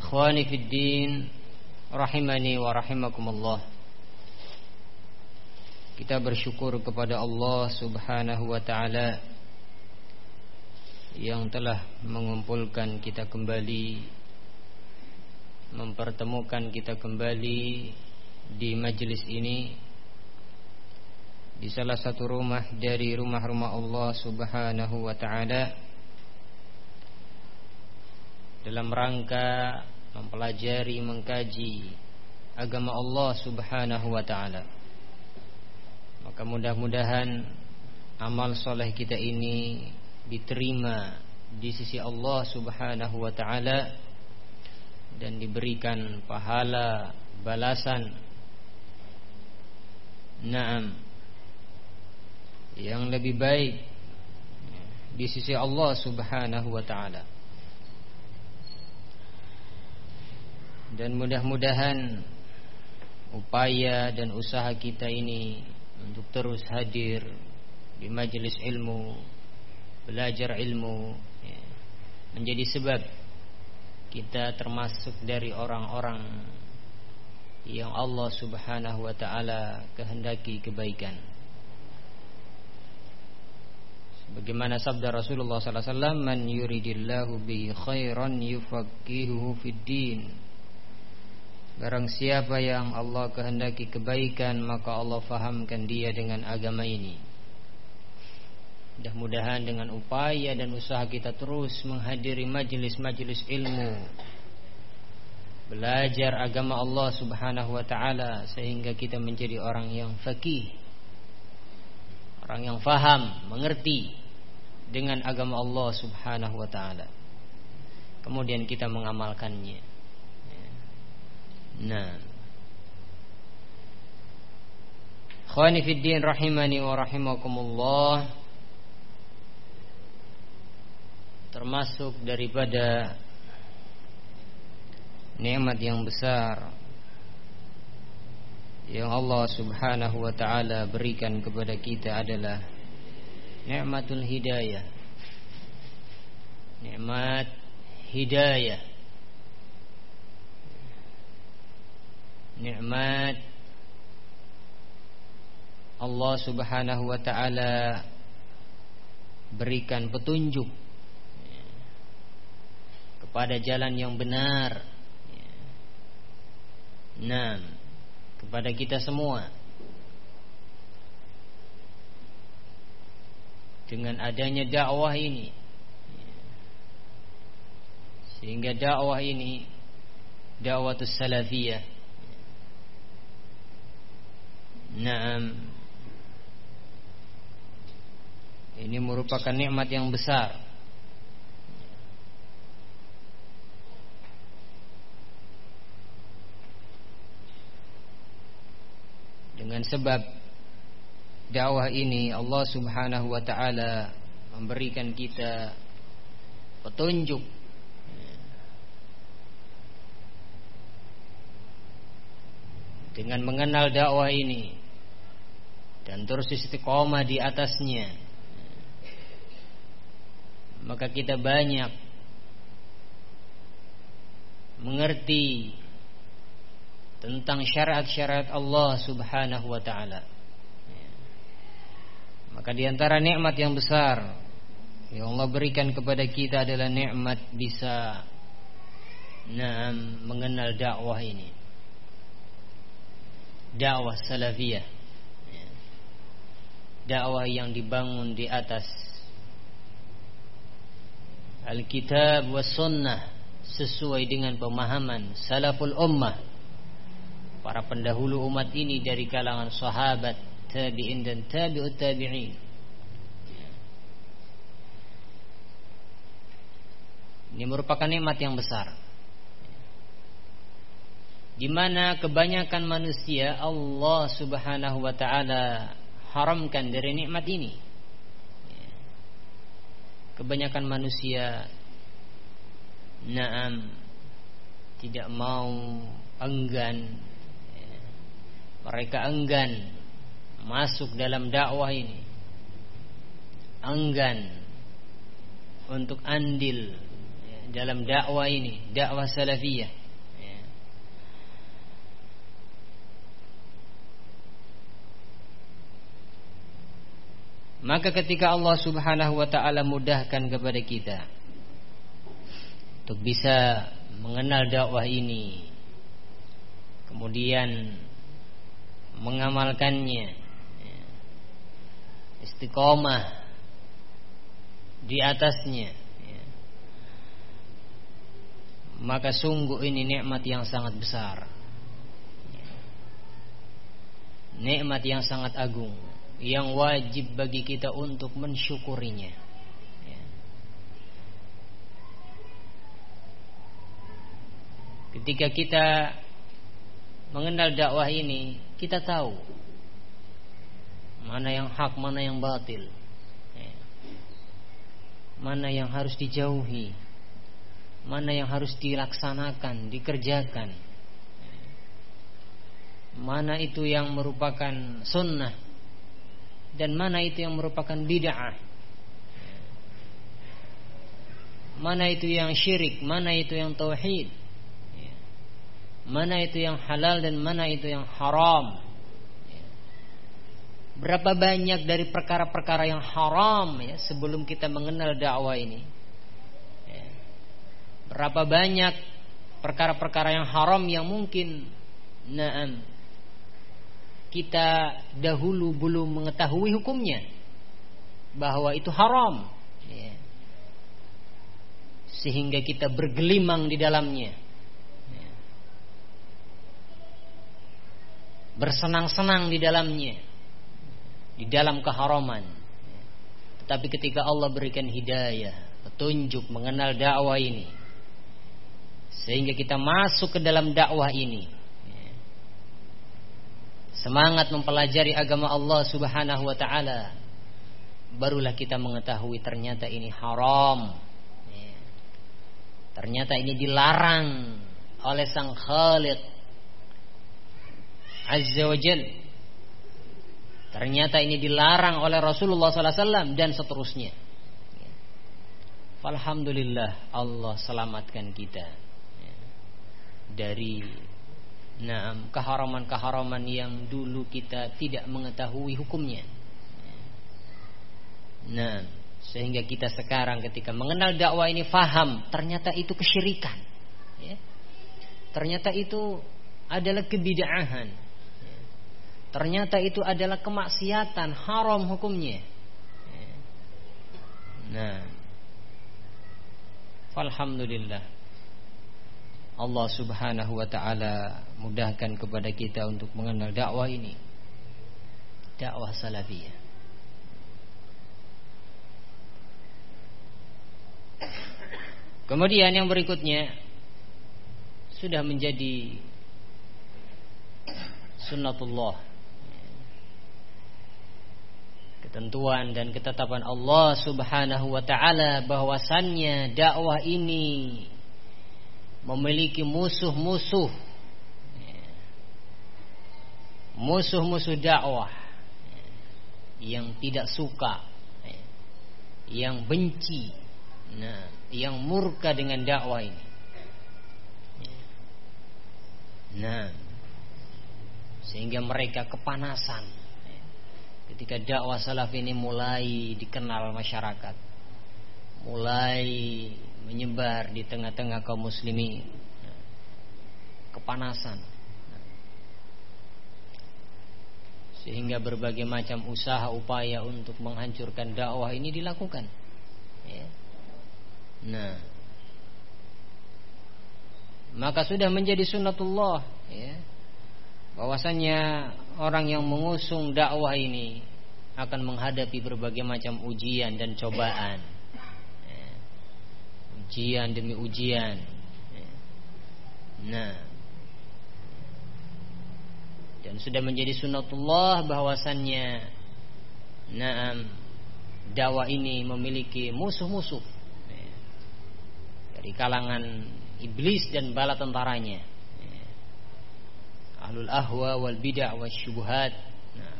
Ikhwani fid din rahimani wa rahimakumullah. Kita bersyukur kepada Allah Subhanahu wa taala yang telah mengumpulkan kita kembali mempertemukan kita kembali di majelis ini di salah satu rumah dari rumah-rumah Allah Subhanahu wa taala dalam rangka mempelajari, mengkaji agama Allah Subhanahu wa taala. Maka mudah-mudahan amal soleh kita ini diterima di sisi Allah Subhanahu wa taala dan diberikan pahala balasan Naam yang lebih baik di sisi Allah Subhanahu wa taala. Dan mudah-mudahan upaya dan usaha kita ini untuk terus hadir di majelis ilmu, belajar ilmu ya, menjadi sebab kita termasuk dari orang-orang yang Allah Subhanahu wa taala kehendaki kebaikan. Bagaimana sabda Rasulullah sallallahu alaihi wasallam, "Man yuridillahu bihi khairan yufaqihuhu fid din." Barang siapa yang Allah kehendaki kebaikan Maka Allah fahamkan dia dengan agama ini. Mudah-mudahan dengan upaya dan usaha kita terus Menghadiri majelis-majelis ilmu Belajar agama Allah subhanahu wa ta'ala Sehingga kita menjadi orang yang fakih Orang yang faham, mengerti Dengan agama Allah subhanahu wa ta'ala. Kemudian kita mengamalkannya Nah. Khawani fid din rahimani wa rahimakumullah termasuk daripada nikmat yang besar yang Allah Subhanahu wa taala berikan kepada kita adalah nikmatul hidayah. Nikmat hidayah nikmat Allah Subhanahu wa taala berikan petunjuk kepada jalan yang benar. Nah, kepada kita semua. Dengan adanya dakwah ini sehingga dakwah ini dakwah salafiyah Naam. Ini merupakan nikmat yang besar. Dengan sebab dakwah ini Allah Subhanahu wa taala memberikan kita petunjuk. Dengan mengenal dakwah ini dan terus istiqomah di atasnya maka kita banyak mengerti tentang syariat-syariat Allah Subhanahu wa taala. Maka di antara nikmat yang besar yang Allah berikan kepada kita adalah nikmat bisa mengenal dakwah ini. Dakwah salafiyah dakwah yang dibangun di atas Alkitab was sunnah sesuai dengan pemahaman salaful ummah. Para pendahulu umat ini dari kalangan sahabat tabi'in dan tabi'ut tabi'in. Ini merupakan nikmat yang besar. Di mana kebanyakan manusia Allah Subhanahu wa taala haramkan dari nikmat ini. Kebanyakan manusia naam tidak mau enggan mereka enggan masuk dalam dakwah ini enggan untuk andil dalam dakwah ini dakwah salafiyah Maka ketika Allah Subhanahu wa taala mudahkan kepada kita untuk bisa mengenal dakwah ini kemudian mengamalkannya istiqomah di atasnya maka sungguh ini nikmat yang sangat besar. Nikmat yang sangat agung yang wajib bagi kita untuk mensyukurinya. Ya. Ketika kita mengenal dakwah ini, kita tahu mana yang hak, mana yang batil, ya. mana yang harus dijauhi, mana yang harus dilaksanakan, dikerjakan, ya. mana itu yang merupakan sunnah dan mana itu yang merupakan bid'ah? Mana itu yang syirik? Mana itu yang tauhid? Mana itu yang halal dan mana itu yang haram? Berapa banyak dari perkara-perkara yang haram ya sebelum kita mengenal dakwah ini? Berapa banyak perkara-perkara yang haram yang mungkin? Naam kita dahulu belum mengetahui hukumnya bahwa itu haram ya. sehingga kita bergelimang di dalamnya ya. bersenang-senang di dalamnya di dalam keharaman ya. tetapi ketika Allah berikan hidayah petunjuk mengenal dakwah ini sehingga kita masuk ke dalam dakwah ini semangat mempelajari agama Allah Subhanahu wa taala barulah kita mengetahui ternyata ini haram ya. ternyata ini dilarang oleh sang Khaliq Azza wa ternyata ini dilarang oleh Rasulullah SAW dan seterusnya ya. Alhamdulillah Allah selamatkan kita ya. dari Nah, keharaman-keharaman yang dulu kita tidak mengetahui hukumnya. Nah, sehingga kita sekarang ketika mengenal dakwah ini faham, ternyata itu kesyirikan. Ya. Ternyata itu adalah kebidaahan. Ya. Ternyata itu adalah kemaksiatan, haram hukumnya. Ya. Nah, Alhamdulillah. Allah Subhanahu wa taala mudahkan kepada kita untuk mengenal dakwah ini. Dakwah salafiyah. Kemudian yang berikutnya sudah menjadi sunnatullah ketentuan dan ketetapan Allah Subhanahu wa taala bahwasannya dakwah ini memiliki musuh-musuh. Musuh-musuh dakwah. Yang tidak suka. Yang benci. Nah yang murka dengan dakwah ini. Nah sehingga mereka kepanasan. Ketika dakwah salaf ini mulai dikenal masyarakat. Mulai menyebar di tengah-tengah kaum muslimin. Kepanasan. Sehingga berbagai macam usaha upaya untuk menghancurkan dakwah ini dilakukan. Ya. nah. Maka sudah menjadi sunnatullah ya. Bahwasanya orang yang mengusung dakwah ini akan menghadapi berbagai macam ujian dan cobaan ujian demi ujian. Nah, dan sudah menjadi sunatullah bahwasannya naam dakwah ini memiliki musuh-musuh dari kalangan iblis dan bala tentaranya ya. ahlul ahwa wal bid'ah wal syubhat nah.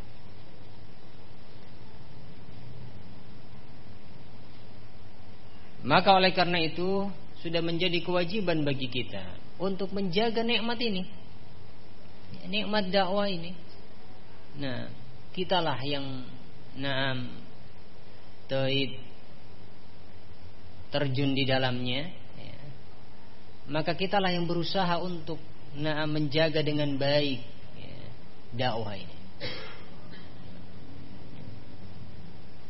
Maka oleh karena itu sudah menjadi kewajiban bagi kita untuk menjaga nikmat ini nikmat dakwah ini. Nah, kitalah yang naam terjun di dalamnya ya. maka kitalah yang berusaha untuk menjaga dengan baik ya, dakwah ini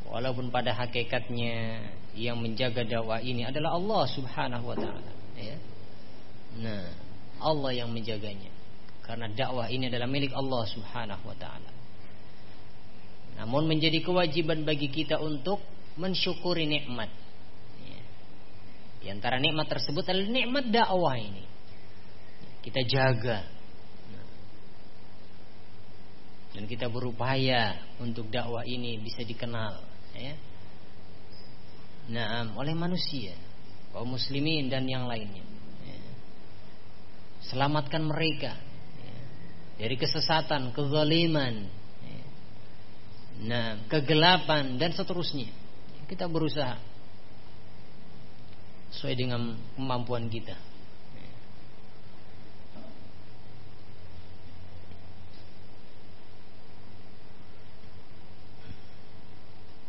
walaupun pada hakikatnya yang menjaga dakwah ini adalah Allah Subhanahu wa taala ya. nah Allah yang menjaganya karena dakwah ini adalah milik Allah Subhanahu wa taala. Namun menjadi kewajiban bagi kita untuk mensyukuri nikmat. Ya. Di antara nikmat tersebut adalah nikmat dakwah ini. Kita jaga. Dan kita berupaya untuk dakwah ini bisa dikenal. Ya. Nah, oleh manusia, kaum muslimin dan yang lainnya. Ya. Selamatkan mereka dari kesesatan, kezaliman, nah, kegelapan dan seterusnya. Kita berusaha sesuai dengan kemampuan kita.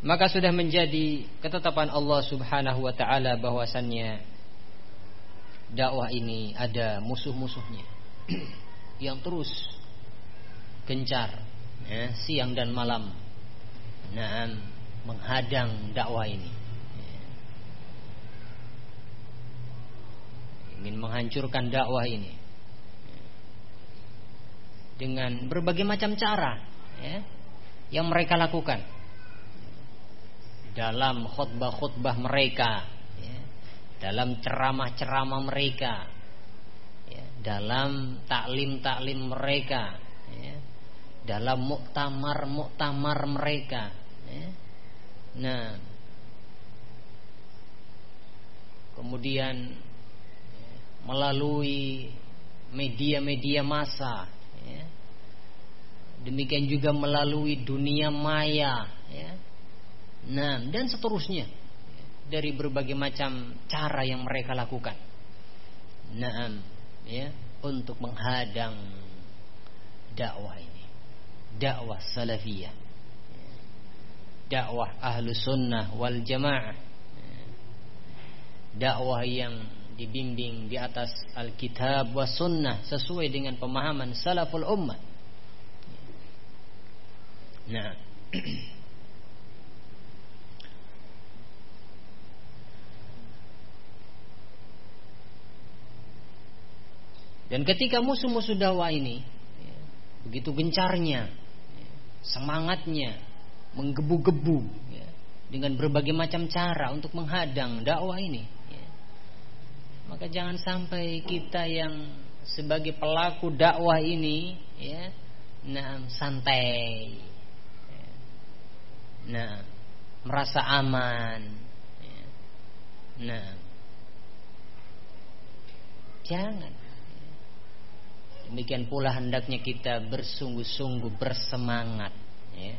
Maka sudah menjadi ketetapan Allah Subhanahu wa taala bahwasannya dakwah ini ada musuh-musuhnya yang terus gencar ya, siang dan malam nah, menghadang dakwah ini ya. ingin menghancurkan dakwah ini ya. dengan berbagai macam cara ya, yang mereka lakukan dalam khutbah-khutbah mereka ya, dalam ceramah-ceramah mereka ya, dalam taklim-taklim mereka ya, dalam muktamar-muktamar mereka. Ya. Nah, kemudian melalui media-media massa, ya. demikian juga melalui dunia maya, ya. Nah dan seterusnya. Dari berbagai macam cara yang mereka lakukan. Nah, ya, untuk menghadang dakwah ini. Dakwah salafiyah. Dakwah ahlu sunnah wal jamaah. Dakwah yang dibimbing di atas Alkitab wa sunnah sesuai dengan pemahaman salaful ummah. Nah dan ketika musuh-musuh dakwah ini begitu gencarnya semangatnya menggebu-gebu dengan berbagai macam cara untuk menghadang dakwah ini maka jangan sampai kita yang sebagai pelaku dakwah ini ya nah santai nah merasa aman nah. Jangan Demikian pula hendaknya kita bersungguh-sungguh bersemangat ya,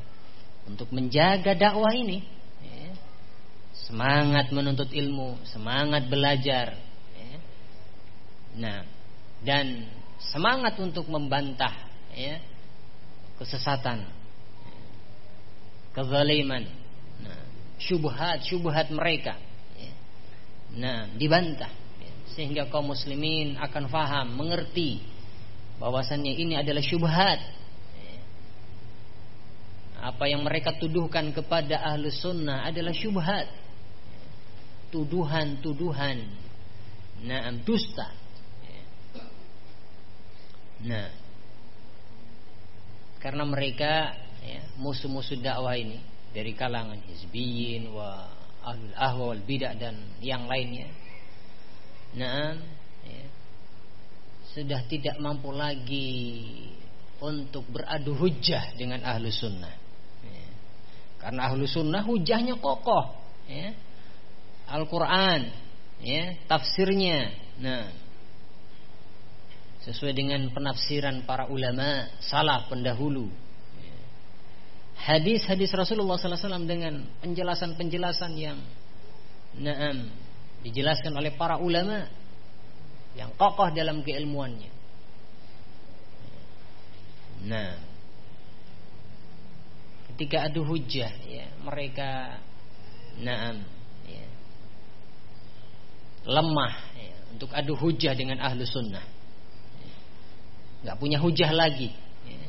untuk menjaga dakwah ini. Ya. Semangat menuntut ilmu, semangat belajar. Ya. Nah, dan semangat untuk membantah ya, kesesatan, kezaliman, nah, syubhat syubhat mereka. Ya. Nah, dibantah ya, sehingga kaum muslimin akan faham, mengerti bahwasannya ini adalah syubhat. Apa yang mereka tuduhkan kepada ahlu sunnah adalah syubhat. Tuduhan-tuduhan. Naam dusta. Nah. Karena mereka ya, musuh-musuh dakwah ini dari kalangan hizbiyin wa ahlul ahwa wal bidah dan yang lainnya. Nah sudah tidak mampu lagi untuk beradu hujah dengan ahlu sunnah. Ya. Karena ahlu sunnah hujahnya kokoh. Ya. Al-Quran, ya, tafsirnya. Nah, sesuai dengan penafsiran para ulama salah pendahulu. Ya. Hadis-hadis Rasulullah SAW dengan penjelasan-penjelasan yang naam dijelaskan oleh para ulama yang kokoh dalam keilmuannya. Nah, ketika adu hujah ya mereka naam ya, lemah ya, untuk adu hujah dengan ahlu sunnah nggak punya hujah lagi ya,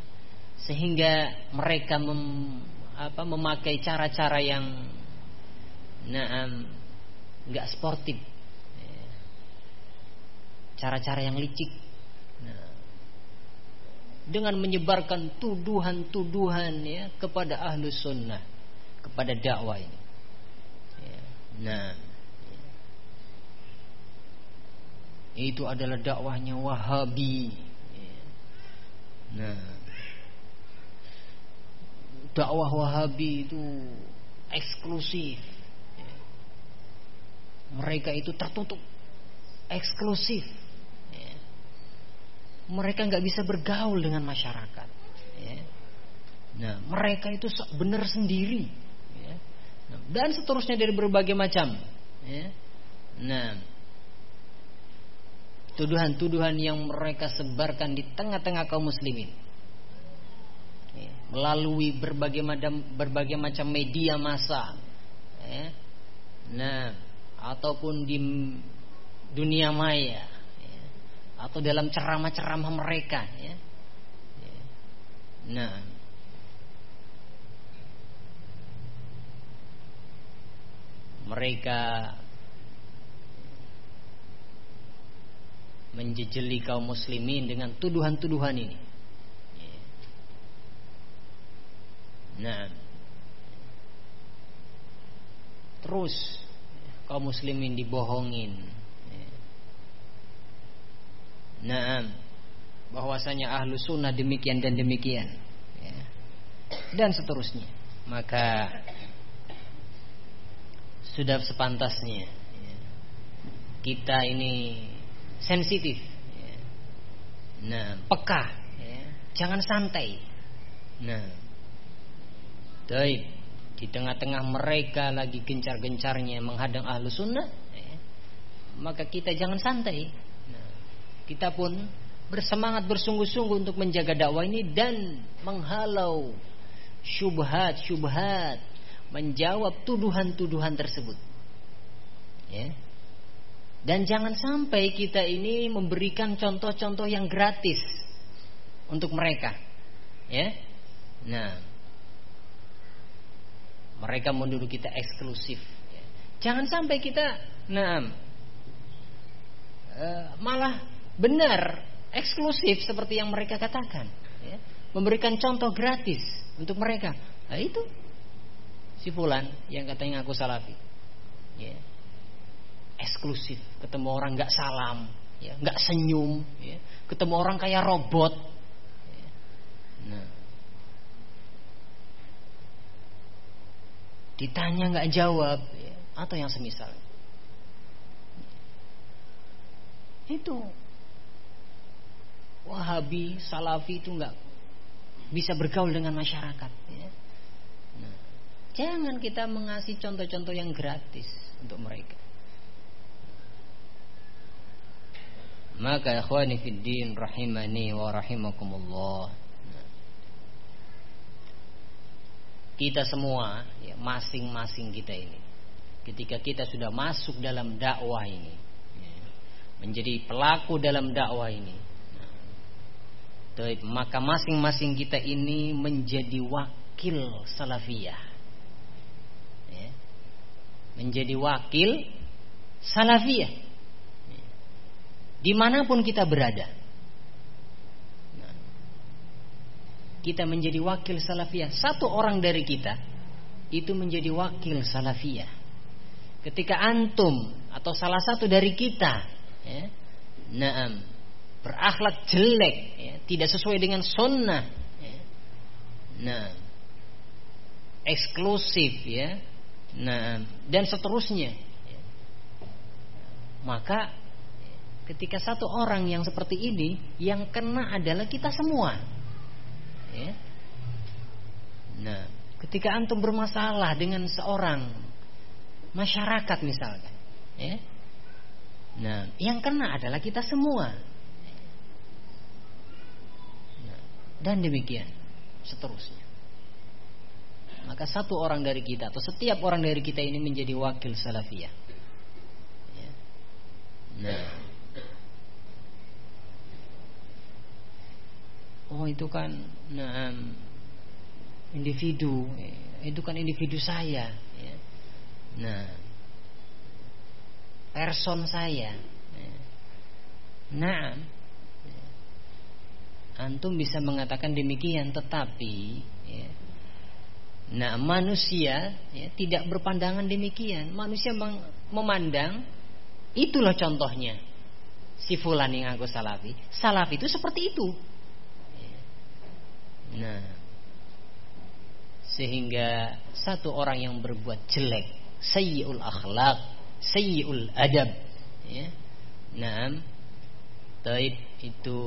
sehingga mereka mem, apa, memakai cara-cara yang naam nggak sportif ya. Cara-cara yang licik dengan menyebarkan tuduhan-tuduhan ya kepada ahlu sunnah kepada dakwah ini. Ya. Nah, itu adalah dakwahnya Wahabi. Ya. Nah, dakwah Wahabi itu eksklusif. Ya. Mereka itu tertutup, eksklusif mereka nggak bisa bergaul dengan masyarakat. Ya. Nah, mereka itu benar sendiri. Ya. Nah, dan seterusnya dari berbagai macam. Ya. Nah, tuduhan-tuduhan yang mereka sebarkan di tengah-tengah kaum muslimin. Ya. Melalui berbagai macam berbagai macam media massa. Ya. Nah, ataupun di dunia maya atau dalam ceramah-ceramah mereka ya. Nah, mereka menjejeli kaum muslimin dengan tuduhan-tuduhan ini. Nah, terus kaum muslimin dibohongin, Nah, bahwasanya ahlu sunnah demikian dan demikian, ya. dan seterusnya. Maka sudah sepantasnya ya. kita ini sensitif, ya. nah peka, ya. jangan santai. Nah, Baik, di tengah-tengah mereka lagi gencar-gencarnya menghadang ahlu sunnah, ya. maka kita jangan santai kita pun bersemangat bersungguh-sungguh untuk menjaga dakwah ini dan menghalau syubhat-syubhat, menjawab tuduhan-tuduhan tersebut. Ya. Dan jangan sampai kita ini memberikan contoh-contoh yang gratis untuk mereka. Ya. Nah, mereka menuduh kita eksklusif. Ya. Jangan sampai kita, nah, malah benar, eksklusif seperti yang mereka katakan. Ya. Memberikan contoh gratis untuk mereka. Nah itu si Fulan yang katanya aku salafi. Ya. Eksklusif, ketemu orang nggak salam, ya, nggak senyum, ya. ketemu orang kayak robot. Ya. Nah. Ditanya nggak jawab, ya. atau yang semisal. Itu Wahabi, Salafi itu nggak bisa bergaul dengan masyarakat. Ya. Nah, jangan kita mengasih contoh-contoh yang gratis untuk mereka. Maka ikhwani fiddin rahimani wa rahimakumullah. Kita semua, ya, masing-masing kita ini, ketika kita sudah masuk dalam dakwah ini, ya, menjadi pelaku dalam dakwah ini, maka masing-masing kita ini menjadi wakil salafiyah. Ya. Menjadi wakil salafiyah. Ya. Di mana pun kita berada. Nah, kita menjadi wakil salafiyah. Satu orang dari kita itu menjadi wakil salafiyah. Ketika antum atau salah satu dari kita, ya, naam, berakhlak jelek, ya, tidak sesuai dengan sunnah. Ya. Nah, eksklusif ya. Nah, dan seterusnya. Maka ketika satu orang yang seperti ini yang kena adalah kita semua. Ya. Nah, ketika antum bermasalah dengan seorang masyarakat misalkan, ya. Nah, yang kena adalah kita semua. Nah, dan demikian seterusnya. Maka satu orang dari kita atau setiap orang dari kita ini menjadi wakil salafiyah. Ya. Nah. Oh itu kan nah, individu, itu kan individu saya. Ya. Nah, person saya. Ya. Nah, antum bisa mengatakan demikian, tetapi ya, Nah manusia ya, tidak berpandangan demikian. Manusia memandang Itulah contohnya. Si fulan yang aku salafi. Salafi itu seperti itu. Nah Sehingga Satu orang yang berbuat jelek Sayyi'ul akhlak Sayyi'ul adab ya. Nah Taib itu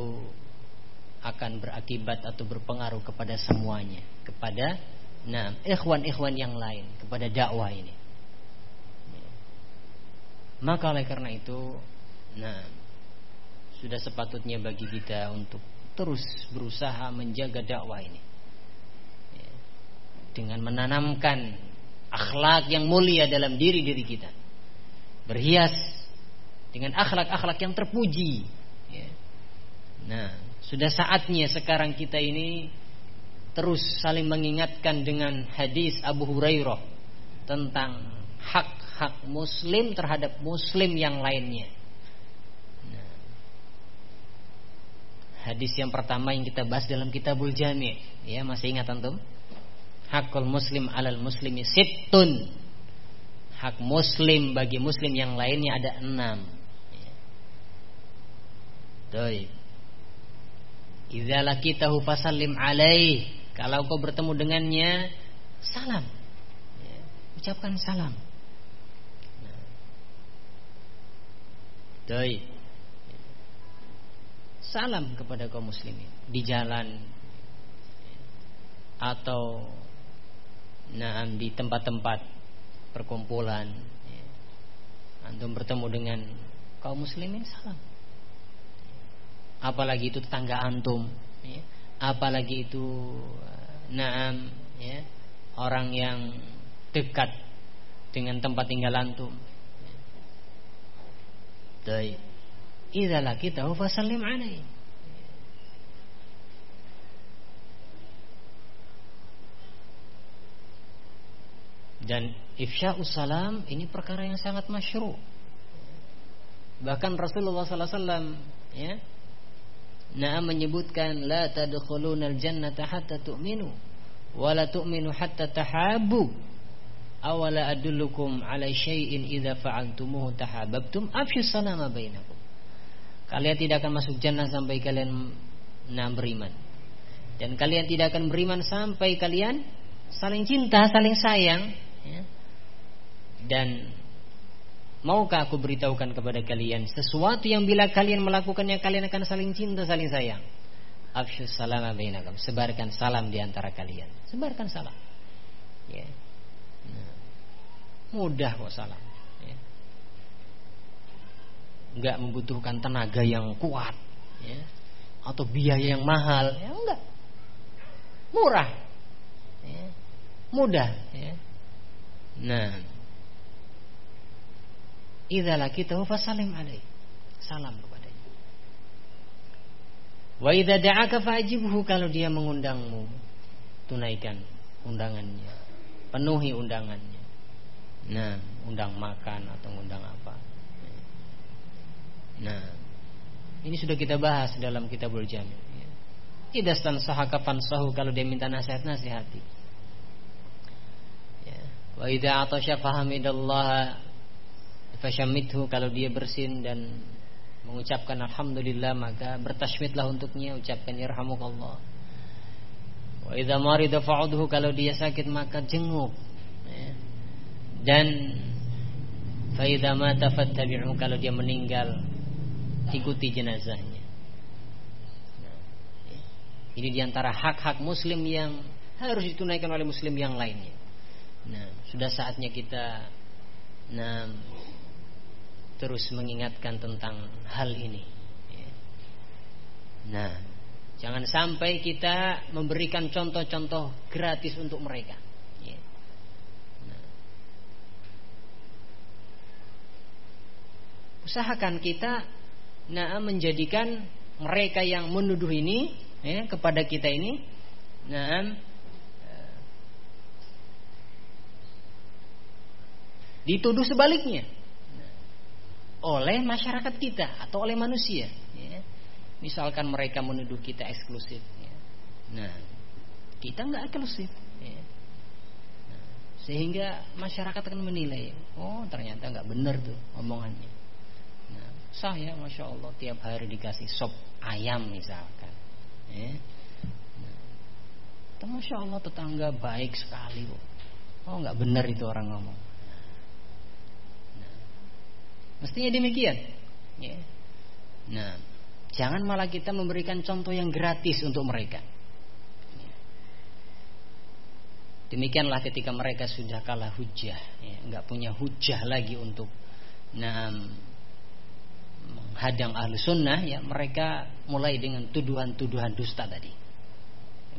Akan berakibat atau berpengaruh kepada semuanya Kepada Nah, ikhwan-ikhwan yang lain kepada dakwah ini. Maka oleh karena itu, nah, sudah sepatutnya bagi kita untuk terus berusaha menjaga dakwah ini. Dengan menanamkan akhlak yang mulia dalam diri-diri kita. Berhias dengan akhlak-akhlak yang terpuji. Nah, sudah saatnya sekarang kita ini terus saling mengingatkan dengan hadis Abu Hurairah tentang hak-hak muslim terhadap muslim yang lainnya. Nah, hadis yang pertama yang kita bahas dalam Kitabul Jami' ya masih ingat antum? Hakul muslim alal muslimi sittun. Hak muslim bagi muslim yang lainnya ada enam. Baik. Idza lakitahu fasallim alaih kalau kau bertemu dengannya, salam. Ya, ucapkan salam. Nah. Salam kepada kaum muslimin di jalan atau naam di tempat-tempat perkumpulan. Ya. Antum bertemu dengan kaum muslimin salam. Apalagi itu tetangga antum, ya apalagi itu naam ya orang yang dekat dengan tempat tinggal antum. Baik. Idza laqitahu fasallim alaihi. Dan ifsya'us salam ini perkara yang sangat masyru. Bahkan Rasulullah sallallahu alaihi wasallam ya Naam menyebutkan la tadkhulunal jannata hatta tu'minu wa la tu'minu hatta tahabu. Awala adullukum ala syai'in idza fa'altumuhu tahabbtum afshu salama bainakum. Kalian tidak akan masuk jannah sampai kalian nah beriman. Dan kalian tidak akan beriman sampai kalian saling cinta, saling sayang ya. Dan Maukah aku beritahukan kepada kalian sesuatu yang bila kalian melakukannya kalian akan saling cinta, saling sayang. Afshus salam bainakum. Sebarkan salam di antara kalian. Sebarkan salam. Ya. Nah. Mudah kok salam. Ya. Enggak membutuhkan tenaga yang kuat, ya. Atau biaya yang mahal, ya enggak. Murah. Ya. Mudah, ya. Nah, Idza laqitahu fasallim alaihi. Salam kepadanya. Wa idza da'aka fa'jibhu kalau dia mengundangmu, tunaikan undangannya. Penuhi undangannya. Nah, undang makan atau undang apa. Nah, ini sudah kita bahas dalam kitabul jami. Tidak stan sahakapan sahu kalau dia minta nasihat nasihati. Ya. Wa idza atasya fahamidallah Fasyamithu kalau dia bersin dan mengucapkan alhamdulillah maka bertasmidlah untuknya ucapkan yarhamukallah wa idza marida fa'udhu kalau dia sakit maka jenguk ya. dan fa idza mata fattabi'u kalau dia meninggal ikuti jenazahnya ya. ini di antara hak-hak muslim yang harus ditunaikan oleh muslim yang lainnya nah sudah saatnya kita nah terus mengingatkan tentang hal ini. Ya. Nah, jangan sampai kita memberikan contoh-contoh gratis untuk mereka. Ya. Nah. Usahakan kita nah menjadikan mereka yang menuduh ini ya, kepada kita ini nah dituduh sebaliknya oleh masyarakat kita atau oleh manusia. Ya. Misalkan mereka menuduh kita eksklusif. Ya. Nah, kita nggak eksklusif. Ya. Nah, sehingga masyarakat akan menilai, oh ternyata nggak benar tuh omongannya. Nah, saya masya Allah tiap hari dikasih sop ayam misalkan. Ya. Nah, masya Allah tetangga baik sekali. Oh nggak benar itu orang ngomong. Mestinya demikian. Ya. Nah, jangan malah kita memberikan contoh yang gratis untuk mereka. Ya. Demikianlah ketika mereka sudah kalah hujah, ya, punya hujah lagi untuk nah, menghadang ahlu sunnah, ya mereka mulai dengan tuduhan-tuduhan dusta tadi,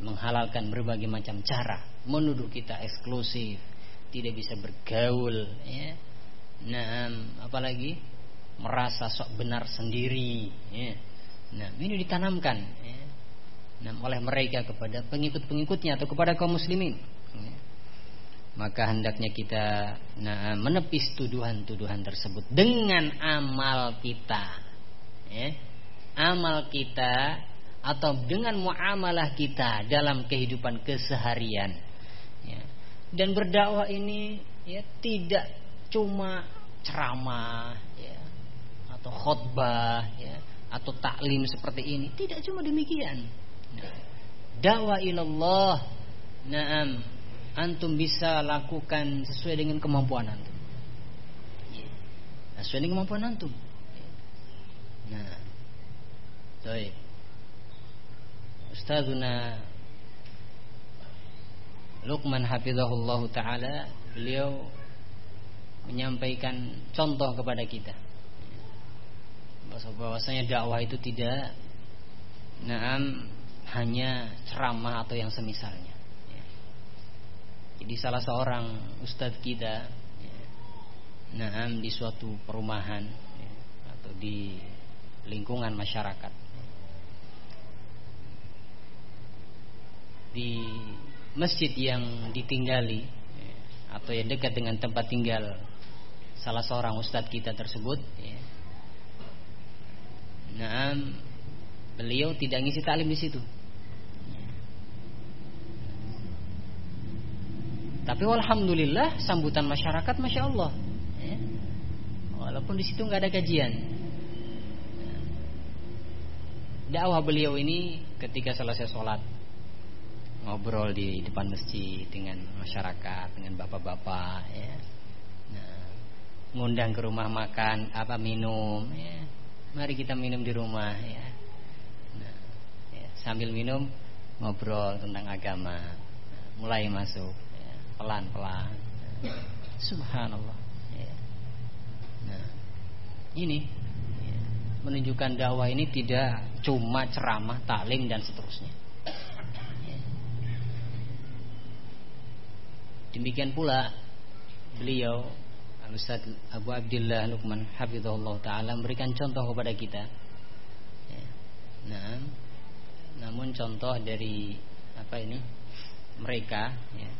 menghalalkan berbagai macam cara, menuduh kita eksklusif, tidak bisa bergaul, ya, Nah, apalagi merasa sok benar sendiri. Ya. Nah, ini ditanamkan ya. nah, oleh mereka kepada pengikut-pengikutnya atau kepada kaum muslimin. Ya. Maka hendaknya kita nah, menepis tuduhan-tuduhan tersebut dengan amal kita. Ya. Amal kita atau dengan muamalah kita dalam kehidupan keseharian. Ya. Dan berdakwah ini ya tidak cuma ceramah ya atau khutbah ya atau taklim seperti ini tidak cuma demikian nah, dakwah ilallah naam antum bisa lakukan sesuai dengan kemampuan antum ya. sesuai dengan kemampuan antum ya. nah baik Ustazuna Luqman hafizahullah taala beliau menyampaikan contoh kepada kita. Bahwasanya dakwah itu tidak naam hanya ceramah atau yang semisalnya. Jadi salah seorang ustadz kita naam di suatu perumahan atau di lingkungan masyarakat. Di masjid yang ditinggali atau yang dekat dengan tempat tinggal salah seorang ustadz kita tersebut ya. Nah, beliau tidak ngisi taklim di situ. Tapi alhamdulillah sambutan masyarakat masya Allah. Ya. Walaupun di situ nggak ada kajian. Dakwah beliau ini ketika selesai sholat ngobrol di depan masjid dengan masyarakat, dengan bapak-bapak, ya ngundang ke rumah makan apa minum ya. mari kita minum di rumah ya, nah, ya sambil minum ngobrol tentang agama nah, mulai masuk ya, pelan pelan nah, subhanallah ya. nah ini ya, menunjukkan dakwah ini tidak cuma ceramah taklim dan seterusnya ya. demikian pula beliau Ustaz Abu Abdullah Luqman Hafizahullah Ta'ala memberikan contoh kepada kita ya. Nah Namun contoh dari Apa ini Mereka ya.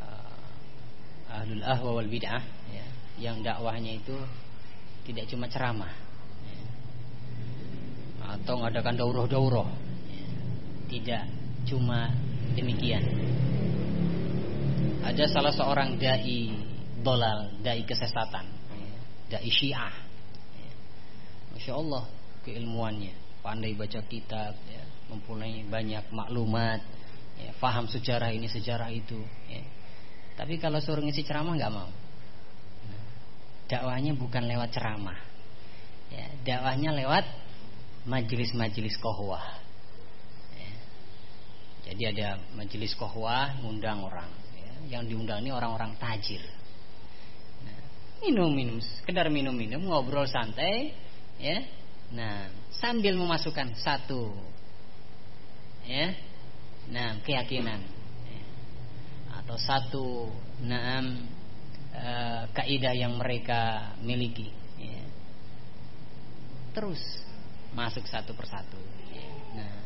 Uh, Ahlul Ahwa wal Bid'ah ya. Yang dakwahnya itu Tidak cuma ceramah ya. Atau mengadakan daurah-daurah ya. Tidak cuma demikian Ada salah seorang da'i dolal, dai kesesatan, dai syiah. Masya Allah keilmuannya, pandai baca kitab, ya, mempunyai banyak maklumat, ya, faham sejarah ini sejarah itu. Ya. Tapi kalau suruh ngisi ceramah nggak mau. Dakwahnya bukan lewat ceramah, ya, dakwahnya lewat majelis-majelis kohwah. Ya. Jadi ada majelis kohwah ngundang orang, ya. yang diundang ini orang-orang tajir. Minum-minum, sekedar minum-minum, ngobrol santai, ya Nah, sambil memasukkan satu ya. Nah, keyakinan ya. atau satu naam e, kaidah yang mereka miliki ya. Terus masuk satu persatu. Ya. Nah,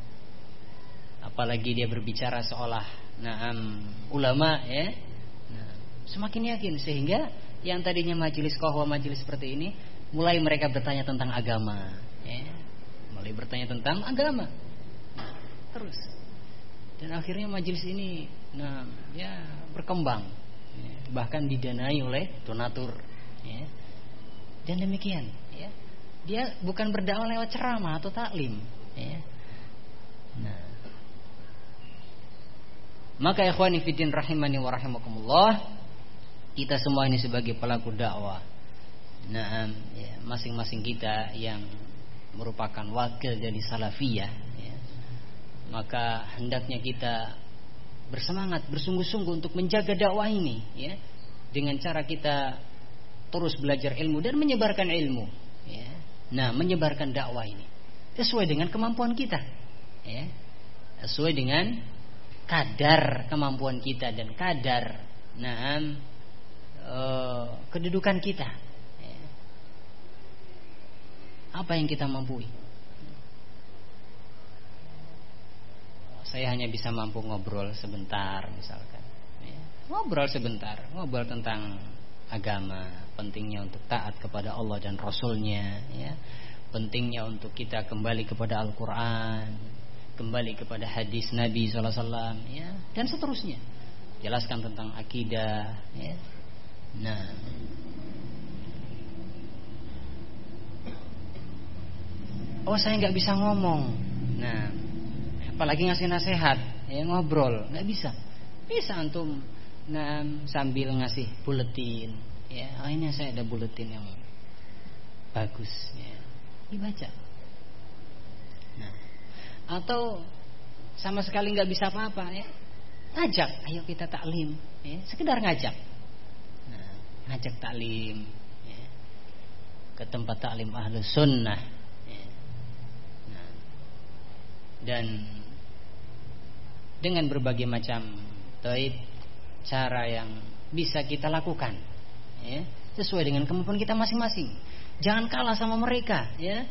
apalagi dia berbicara seolah naam ulama ya. Nah, semakin yakin sehingga yang tadinya majelis kohwa majelis seperti ini mulai mereka bertanya tentang agama ya, mulai bertanya tentang agama. Nah, terus. Dan akhirnya majelis ini nah ya berkembang ya, bahkan didanai oleh donatur ya. dan demikian ya. Dia bukan berdakwah lewat ceramah atau taklim ya. nah. Maka ikhwani fiddin rahimani wa rahimakumullah kita semua ini sebagai pelaku dakwah. Nah ya, masing-masing kita yang merupakan wakil dari salafiyah ya, maka hendaknya kita bersemangat bersungguh-sungguh untuk menjaga dakwah ini ya. Dengan cara kita terus belajar ilmu dan menyebarkan ilmu ya. Nah menyebarkan dakwah ini sesuai dengan kemampuan kita ya. Sesuai dengan kadar kemampuan kita dan kadar nah e, kedudukan kita apa yang kita mampu? Saya hanya bisa mampu ngobrol sebentar misalkan. Ya. Ngobrol sebentar, ngobrol tentang agama, pentingnya untuk taat kepada Allah dan Rasulnya, ya. pentingnya untuk kita kembali kepada Al-Quran, kembali kepada hadis Nabi SAW, ya, dan seterusnya. Jelaskan tentang akidah, ya. Nah, oh saya nggak bisa ngomong. Nah apalagi ngasih nasihat ya ngobrol. Nggak bisa. Bisa antum nah sambil ngasih buletin. Ya oh ini saya ada buletin yang bagus ya. Dibaca. Nah. Atau sama sekali nggak bisa apa-apa ya. Ngajak. Ayo kita taklim ya. Sekedar ngajak ngajak taklim ya. ke tempat taklim ahlus sunnah dan dengan berbagai macam taib cara yang bisa kita lakukan ya sesuai dengan kemampuan kita masing-masing jangan kalah sama mereka ya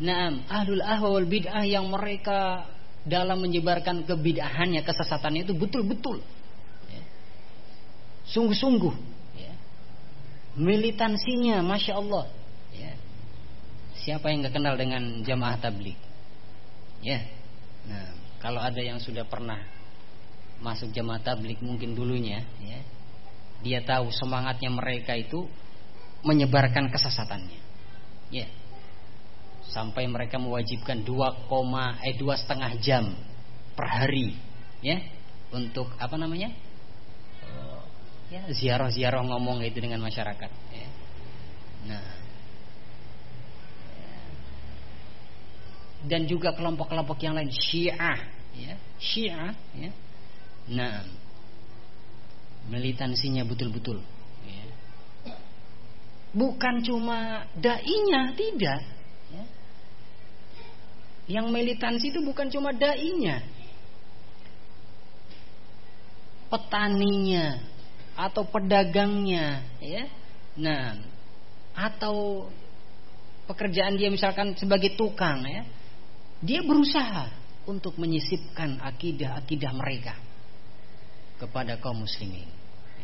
Naam, ahlul ahwa wal bid'ah yang mereka dalam menyebarkan kebid'ahannya, kesesatannya itu betul-betul ya. sungguh-sungguh ya. Militansinya, masya Allah ya. siapa yang gak kenal dengan jamaah tablik ya Nah, kalau ada yang sudah pernah masuk jamaah tablik mungkin dulunya, ya, dia tahu semangatnya mereka itu menyebarkan kesesatannya. Ya. Sampai mereka mewajibkan 2, eh dua setengah jam per hari, ya, untuk apa namanya? Ya, ziarah-ziarah ngomong itu dengan masyarakat. Ya. Nah, dan juga kelompok-kelompok yang lain Syiah ya Syiah ya nah militansinya betul-betul ya. bukan cuma dai-nya tidak ya. yang militansi itu bukan cuma dai-nya petaninya atau pedagangnya ya nah atau pekerjaan dia misalkan sebagai tukang ya dia berusaha untuk menyisipkan akidah-akidah mereka kepada kaum muslimin.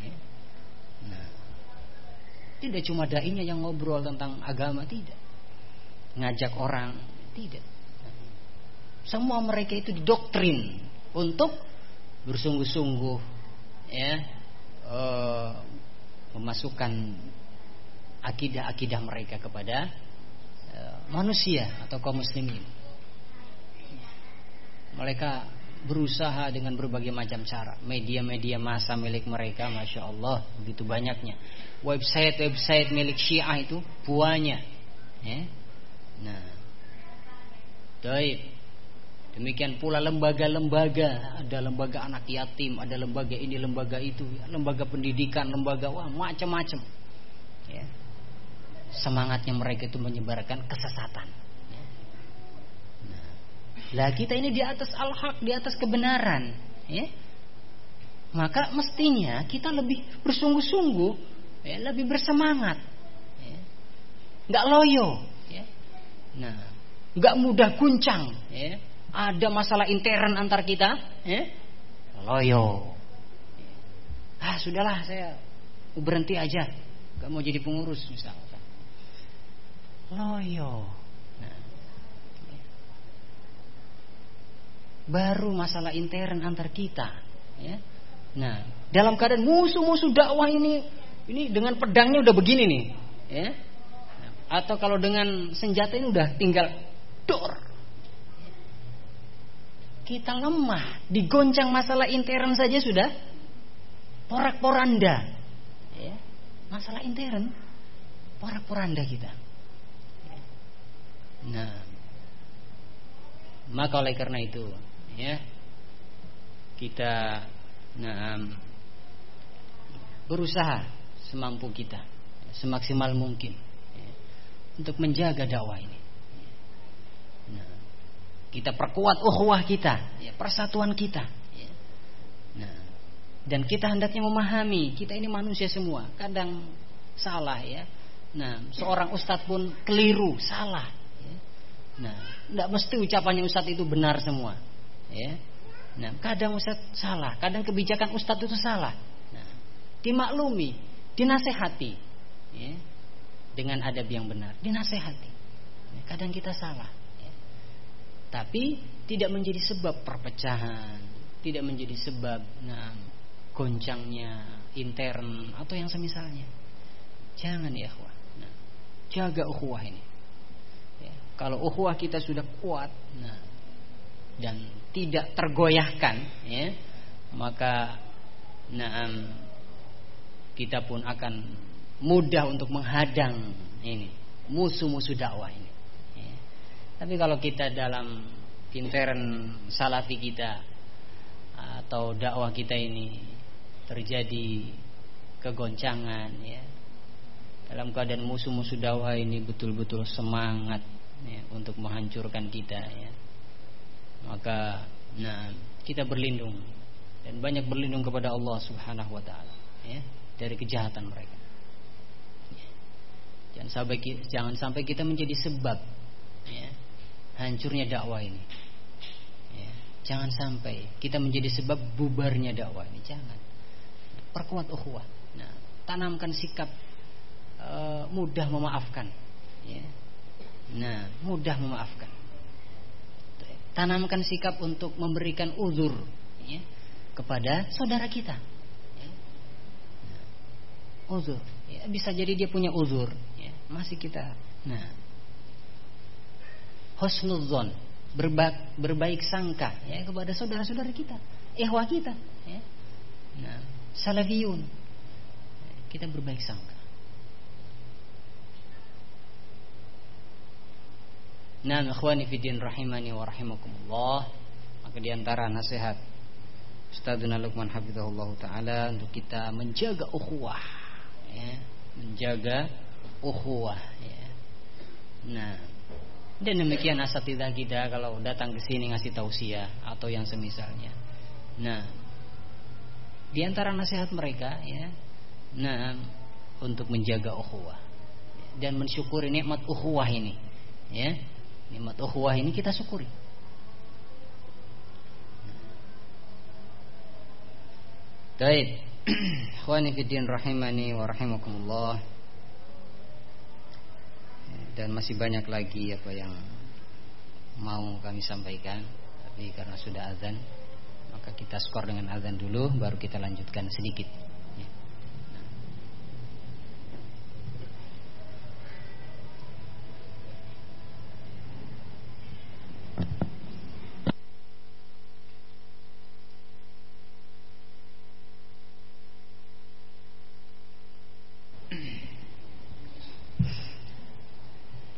Ya. Nah, tidak cuma dainya yang ngobrol tentang agama tidak, ngajak orang tidak. Semua mereka itu didoktrin untuk bersungguh-sungguh ya uh, memasukkan akidah-akidah mereka kepada manusia atau kaum muslimin. Mereka berusaha dengan berbagai macam cara. Media-media massa milik mereka, masya Allah, begitu banyaknya. Website-website milik Syiah itu buahnya. Ya. Nah. Demikian pula lembaga-lembaga, ada lembaga anak yatim, ada lembaga ini, lembaga itu, lembaga pendidikan, lembaga wah macam-macam. Ya. Semangatnya mereka itu menyebarkan kesesatan. Ya. Nah, lah kita ini di atas al-haq, di atas kebenaran, ya. Maka mestinya kita lebih bersungguh-sungguh, ya, lebih bersemangat, ya. nggak loyo, ya. Nah, nggak mudah guncang, ya ada masalah intern antar kita, eh? loyo. Ah sudahlah saya berhenti aja, gak mau jadi pengurus misalnya. Loyo. Nah. Baru masalah intern antar kita, ya. Nah, dalam keadaan musuh-musuh dakwah ini, ini dengan pedangnya udah begini nih, ya. Atau kalau dengan senjata ini udah tinggal dor kita lemah, digoncang masalah intern saja sudah porak-poranda. Ya. Masalah intern porak-poranda kita. Nah, maka oleh karena itu, ya, kita nah, berusaha semampu kita, semaksimal mungkin ya, untuk menjaga dakwah ini. Kita perkuat ukhuwah kita, ya, persatuan kita. Ya. Nah, dan kita hendaknya memahami kita ini manusia semua, kadang salah ya. Nah, seorang ustadz pun keliru, salah. Ya. Nah, tidak mesti ucapannya ustadz itu benar semua. Ya. Nah, kadang ustadz salah, kadang kebijakan ustadz itu salah. Nah, dimaklumi, dinasehati, ya. dengan adab yang benar, dinasehati. Ya, kadang kita salah. Tapi tidak menjadi sebab perpecahan, tidak menjadi sebab nah, goncangnya intern atau yang semisalnya. Jangan ya, ikhwah. Nah, jaga ukhuwah ini. Ya, kalau ukhuwah kita sudah kuat, nah, dan tidak tergoyahkan, ya, maka nah, kita pun akan mudah untuk menghadang ini musuh-musuh dakwah ini. Tapi kalau kita dalam intern salafi kita atau dakwah kita ini terjadi kegoncangan ya. Dalam keadaan musuh-musuh dakwah ini betul-betul semangat ya, untuk menghancurkan kita ya. Maka nah kita berlindung. Dan banyak berlindung kepada Allah Subhanahu wa taala ya dari kejahatan mereka. Ya. jangan sampai jangan sampai kita menjadi sebab ya hancurnya dakwah ini. Ya, jangan sampai kita menjadi sebab bubarnya dakwah ini. Jangan. Perkuat ukhuwah. Nah, tanamkan sikap uh, mudah memaafkan. Ya. Nah, mudah memaafkan. Tanamkan sikap untuk memberikan uzur ya, kepada saudara kita. Ya. Nah, uzur. Ya, bisa jadi dia punya uzur. Ya, masih kita. Nah, husnudzon berbaik, berbaik sangka ya kepada saudara-saudara kita, ihwah kita, ya. Nah, salafiyun. Kita berbaik sangka. Nah, ikhwani fiddin rahimani wa rahimakumullah. Maka di antara nasihat Ustadzuna Luqman hafizahullah taala untuk kita menjaga ukhuwah ya, menjaga ukhuwah ya. Nah, dan demikian asatidah kita kalau datang ke sini ngasih tausiah atau yang semisalnya. Nah, di antara nasihat mereka ya, nah untuk menjaga ukhuwah dan mensyukuri nikmat ukhuwah ini. Ya. Nikmat ukhuwah ini kita syukuri. Baik. Ikhwani fiddin rahimani wa rahimakumullah dan masih banyak lagi apa yang mau kami sampaikan. Tapi karena sudah azan maka kita skor dengan azan dulu baru kita lanjutkan sedikit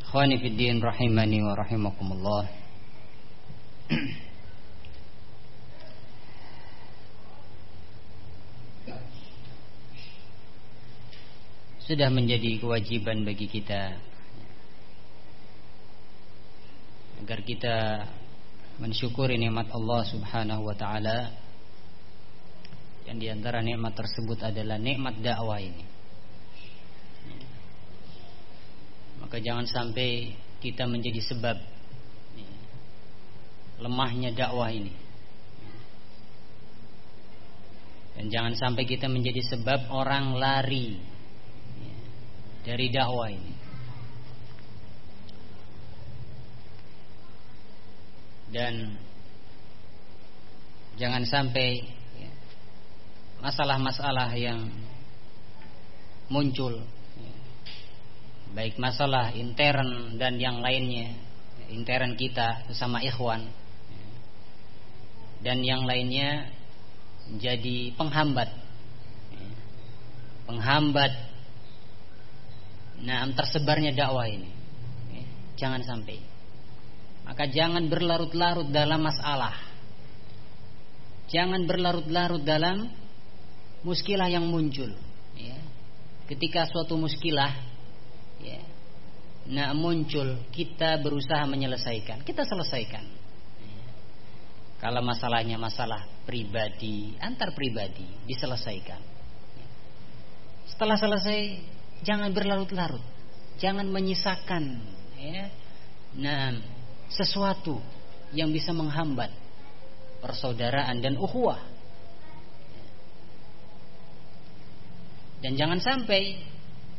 Ikhwani fi din rahimani wa rahimakumullah. Sudah menjadi kewajiban bagi kita agar kita mensyukuri nikmat Allah Subhanahu wa taala. Dan di antara nikmat tersebut adalah nikmat dakwah ini. Maka jangan sampai kita menjadi sebab lemahnya dakwah ini. Dan jangan sampai kita menjadi sebab orang lari dari dakwah ini. Dan jangan sampai masalah-masalah yang muncul baik masalah intern dan yang lainnya intern kita bersama ikhwan. Dan yang lainnya jadi penghambat. Penghambat. Nah tersebarnya dakwah ini. Jangan sampai. Maka jangan berlarut-larut dalam masalah. Jangan berlarut-larut dalam muskilah yang muncul. Ya. ketika suatu muskilah ya. Nah muncul kita berusaha menyelesaikan Kita selesaikan ya. Kalau masalahnya masalah pribadi Antar pribadi Diselesaikan ya. Setelah selesai Jangan berlarut-larut Jangan menyisakan ya. Nah sesuatu Yang bisa menghambat Persaudaraan dan ukhuwah Dan jangan sampai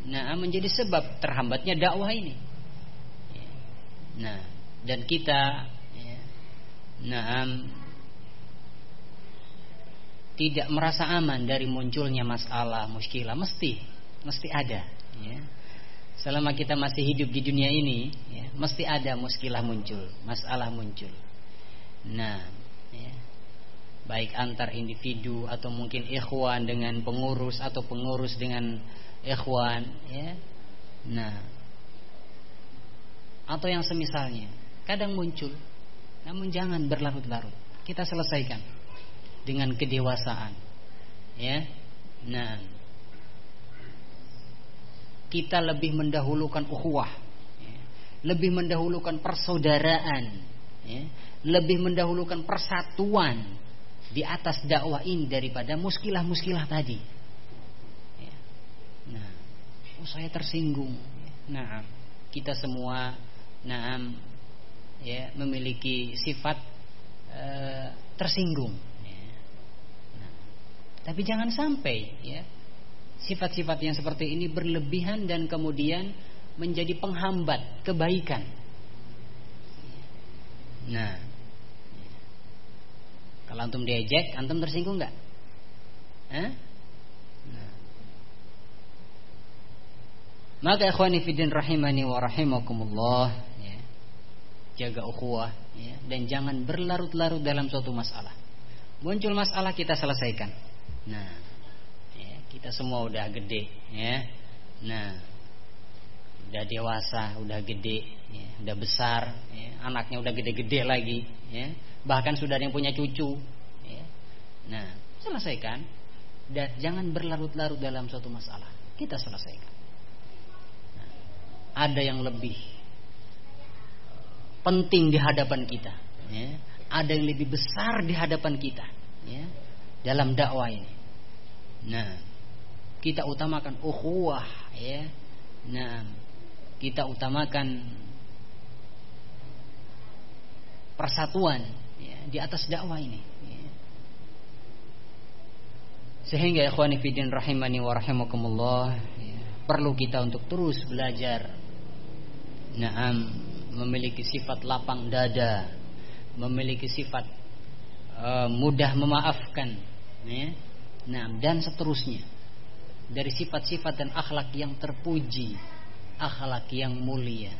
nah menjadi sebab terhambatnya dakwah ini. Nah, dan kita nah tidak merasa aman dari munculnya masalah, muskilah mesti mesti ada ya. Selama kita masih hidup di dunia ini, ya, mesti ada muskilah muncul, masalah muncul. Nah, ya, baik antar individu atau mungkin ikhwan dengan pengurus atau pengurus dengan ikhwan ya. Nah. Atau yang semisalnya kadang muncul namun jangan berlarut-larut. Kita selesaikan dengan kedewasaan ya. Nah. Kita lebih mendahulukan ukhuwah ya. lebih mendahulukan persaudaraan ya. lebih mendahulukan persatuan di atas dakwah ini daripada muskilah-muskilah tadi oh saya tersinggung. Nah, kita semua naam ya memiliki sifat e, tersinggung. Nah, tapi jangan sampai ya sifat-sifat yang seperti ini berlebihan dan kemudian menjadi penghambat kebaikan. Nah, kalau antum diejek, antum tersinggung nggak? Hah? Maka ikhwani fiddin rahimani wa rahimakumullah ya, Jaga ukhuwah ya, Dan jangan berlarut-larut dalam suatu masalah Muncul masalah kita selesaikan Nah ya, Kita semua udah gede ya. Nah Udah dewasa, udah gede ya, Udah besar ya, Anaknya udah gede-gede lagi ya. Bahkan sudah ada yang punya cucu ya. Nah selesaikan Dan jangan berlarut-larut dalam suatu masalah Kita selesaikan ada yang lebih penting di hadapan kita ya. ada yang lebih besar di hadapan kita ya. dalam dakwah ini nah kita utamakan ukhuwah ya nah kita utamakan persatuan ya, di atas dakwah ini ya. sehingga ikhwani fiddin rahimani wa rahimakumullah ya, perlu kita untuk terus belajar Naam memiliki sifat lapang dada, memiliki sifat uh, mudah memaafkan, ya. Nah, dan seterusnya. Dari sifat-sifat dan akhlak yang terpuji, akhlak yang mulia.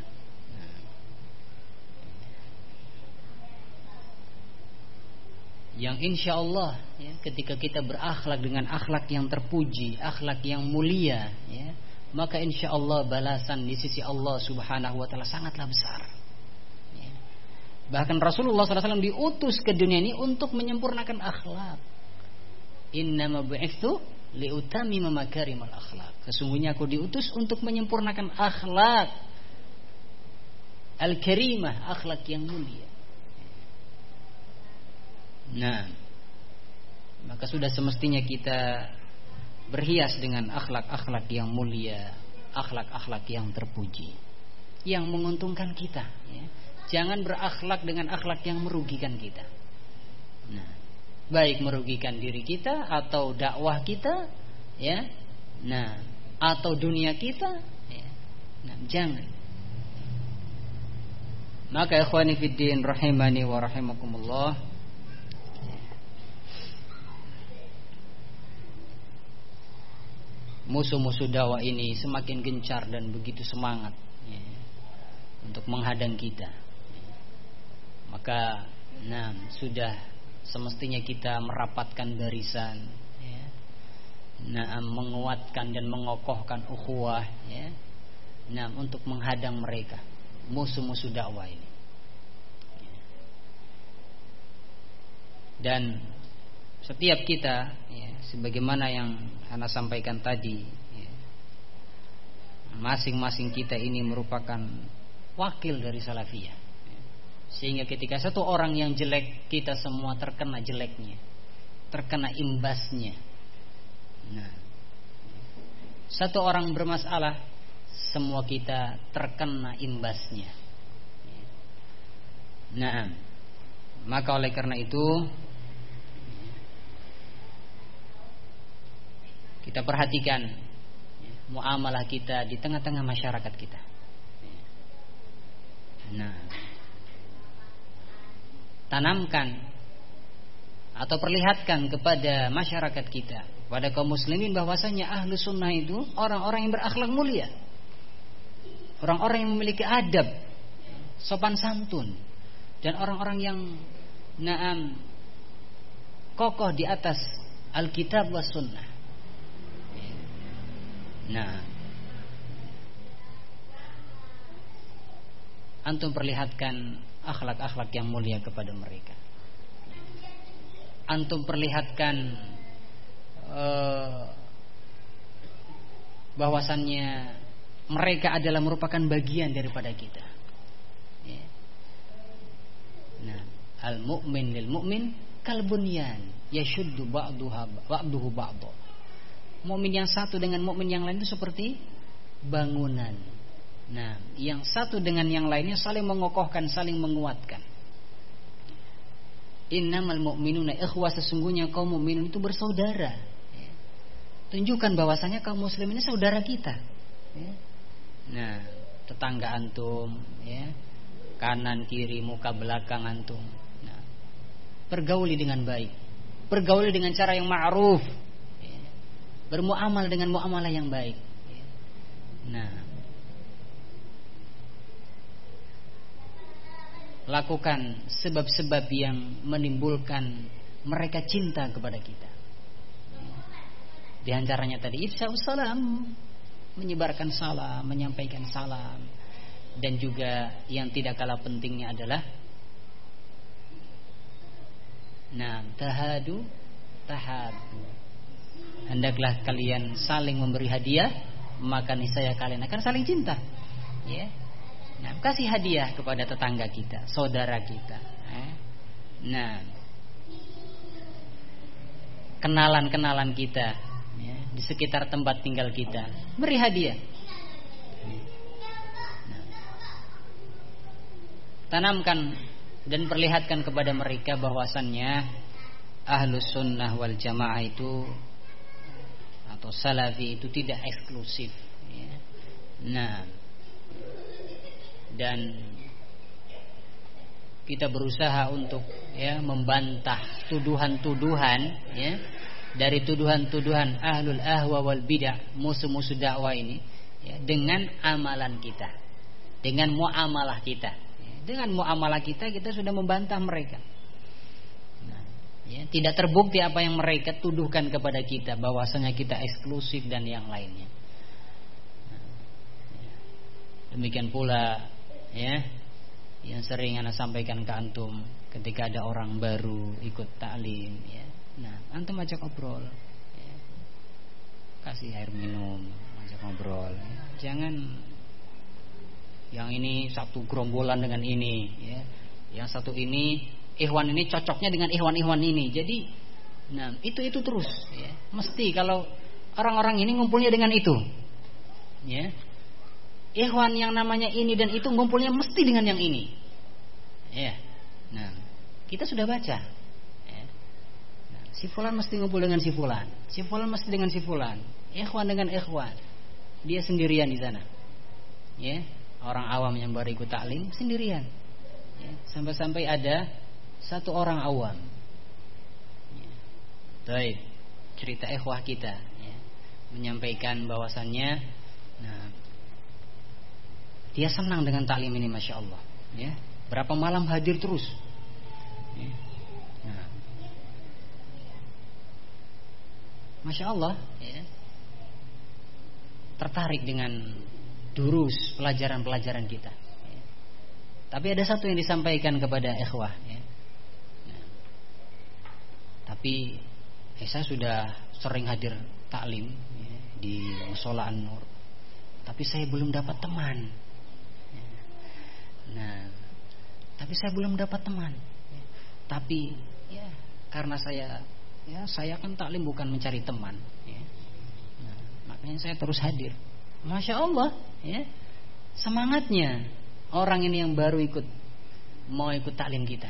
yang insya Allah ya, ketika kita berakhlak dengan akhlak yang terpuji, akhlak yang mulia, ya, maka insya Allah balasan di sisi Allah Subhanahu wa taala sangatlah besar. Ya. Bahkan Rasulullah SAW diutus ke dunia ini untuk menyempurnakan akhlak. Inna bu'ithu liutami memakarimal akhlak. Sesungguhnya aku diutus untuk menyempurnakan akhlak al-karimah, akhlak yang mulia. Nah, maka sudah semestinya kita berhias dengan akhlak-akhlak yang mulia, akhlak-akhlak yang terpuji, yang menguntungkan kita. Ya. Jangan berakhlak dengan akhlak yang merugikan kita. Nah, baik merugikan diri kita atau dakwah kita, ya. Nah, atau dunia kita, ya. Nah, jangan. Maka ikhwani fiddin rahimani wa rahimakumullah musuh-musuh dakwah ini semakin gencar dan begitu semangat ya, untuk menghadang kita. Maka, nah sudah semestinya kita merapatkan barisan, ya, nah menguatkan dan mengokohkan ukhuwah, ya, nah untuk menghadang mereka musuh-musuh dakwah ini. Dan setiap kita, ya, sebagaimana yang Anda sampaikan tadi, ya, masing-masing kita ini merupakan wakil dari salafiyah. Sehingga ketika satu orang yang jelek, kita semua terkena jeleknya, terkena imbasnya. Nah, satu orang bermasalah, semua kita terkena imbasnya. Nah, maka oleh karena itu Kita perhatikan ya, muamalah kita di tengah-tengah masyarakat kita. Nah, tanamkan atau perlihatkan kepada masyarakat kita, pada kaum muslimin bahwasanya ahlu sunnah itu orang-orang yang berakhlak mulia, orang-orang yang memiliki adab, sopan santun, dan orang-orang yang naam kokoh di atas Alkitab was sunnah. Nah, antum perlihatkan akhlak-akhlak yang mulia kepada mereka. Antum perlihatkan uh, bahwasannya mereka adalah merupakan bagian daripada kita. Ya. Nah, al mukmin lil mukmin kalbunyan yashuddu ba'duhu ba'duhu ba'dahu mukmin yang satu dengan mukmin yang lain itu seperti bangunan. Nah, yang satu dengan yang lainnya saling mengokohkan, saling menguatkan. Innamal mu'minuna ikhwah sesungguhnya kaum mukminun itu bersaudara. Ya. Tunjukkan bahwasanya kaum muslim ini saudara kita. Ya. Nah, tetangga antum, ya, kanan kiri muka belakang antum. Nah, pergauli dengan baik, pergauli dengan cara yang ma'ruf, bermuamal dengan muamalah yang baik. Nah, lakukan sebab-sebab yang menimbulkan mereka cinta kepada kita. Di antaranya tadi ifsa'u salam, menyebarkan salam, menyampaikan salam dan juga yang tidak kalah pentingnya adalah nah tahadu tahabu hendaklah kalian saling memberi hadiah maka niscaya kalian akan saling cinta. Ya. Nah kasih hadiah kepada tetangga kita saudara kita eh. nah. Kenalan-kenalan kita ya, di sekitar tempat tinggal kita beri hadiah. Tanamkan dan perlihatkan kepada mereka bahwasannya ahlus sunnah wal jamaah itu atau salafi itu tidak eksklusif ya. nah dan kita berusaha untuk ya membantah tuduhan-tuduhan ya dari tuduhan-tuduhan ahlul ahwa wal bidah musuh-musuh dakwah ini ya, dengan amalan kita dengan muamalah kita ya, dengan muamalah kita kita sudah membantah mereka ya, tidak terbukti apa yang mereka tuduhkan kepada kita bahwasanya kita eksklusif dan yang lainnya Demikian pula ya yang sering anak sampaikan ke antum ketika ada orang baru ikut taklim ya. Nah, antum ajak ngobrol. Ya. Kasih air minum, ajak ngobrol. Ya. Jangan yang ini satu gerombolan dengan ini ya. Yang satu ini ikhwan ini cocoknya dengan ikhwan-ikhwan ini. Jadi nah, itu itu terus ya. Mesti kalau orang-orang ini ngumpulnya dengan itu. Ya. Ikhwan yang namanya ini dan itu ngumpulnya mesti dengan yang ini. Ya. Nah, kita sudah baca. Ya. Nah, si fulan mesti ngumpul dengan si fulan. Si fulan mesti dengan si fulan. Ikhwan dengan ikhwan. Dia sendirian di sana. Ya. Orang awam yang baru ikut taklim sendirian. Ya. Sampai-sampai ada satu orang awam. Ya. Baik. Cerita ikhwah kita ya. menyampaikan bahwasannya nah dia senang dengan taklim ini masya Allah. Ya. Berapa malam hadir terus. Ya. Nah. Masya Allah ya. Tertarik dengan durus pelajaran-pelajaran kita ya. Tapi ada satu yang disampaikan kepada ikhwah ya. Tapi eh, saya sudah sering hadir taklim ya, di musola An-Nur Tapi saya belum dapat teman ya. Nah tapi saya belum dapat teman. Tapi ya karena saya ya saya kan taklim bukan mencari teman. Ya. Nah, makanya saya terus hadir. Masya Allah, ya semangatnya orang ini yang baru ikut mau ikut taklim kita.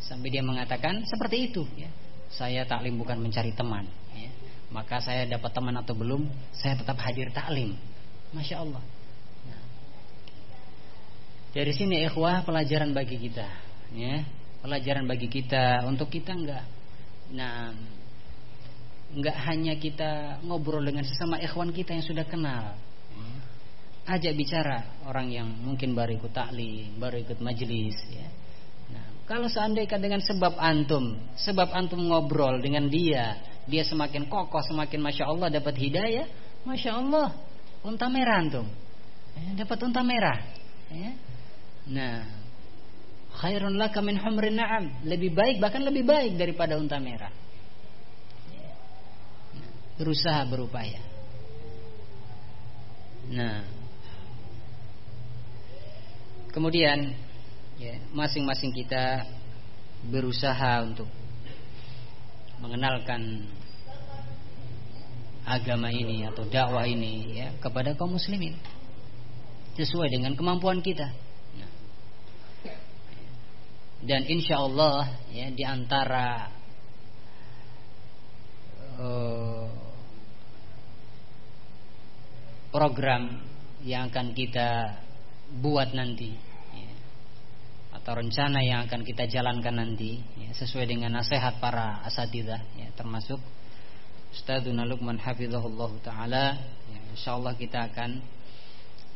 Sampai dia mengatakan seperti itu. Ya. Saya taklim bukan mencari teman. Ya. Maka saya dapat teman atau belum, saya tetap hadir taklim. Masya Allah. Dari sini ikhwah pelajaran bagi kita, ya. Pelajaran bagi kita untuk kita enggak nah enggak hanya kita ngobrol dengan sesama ikhwan kita yang sudah kenal. Ya. Ajak bicara orang yang mungkin baru ikut taklim, baru ikut majelis ya. Kalau seandainya dengan sebab antum, sebab antum ngobrol dengan dia, dia semakin kokoh, semakin masya Allah dapat hidayah, masya Allah, unta merah antum, ya, dapat unta merah. Ya. Nah, khairun laka min humrin na'am. Lebih baik bahkan lebih baik daripada unta merah. Nah, berusaha berupaya. Nah, kemudian ya, masing-masing kita berusaha untuk mengenalkan agama ini atau dakwah ini ya kepada kaum muslimin. Sesuai dengan kemampuan kita. Dan insya Allah ya di antara uh, program yang akan kita buat nanti atau rencana yang akan kita jalankan nanti ya, sesuai dengan nasihat para asatidah ya, termasuk Ustadzuna Luqman hafizahullah taala ya, insyaallah kita akan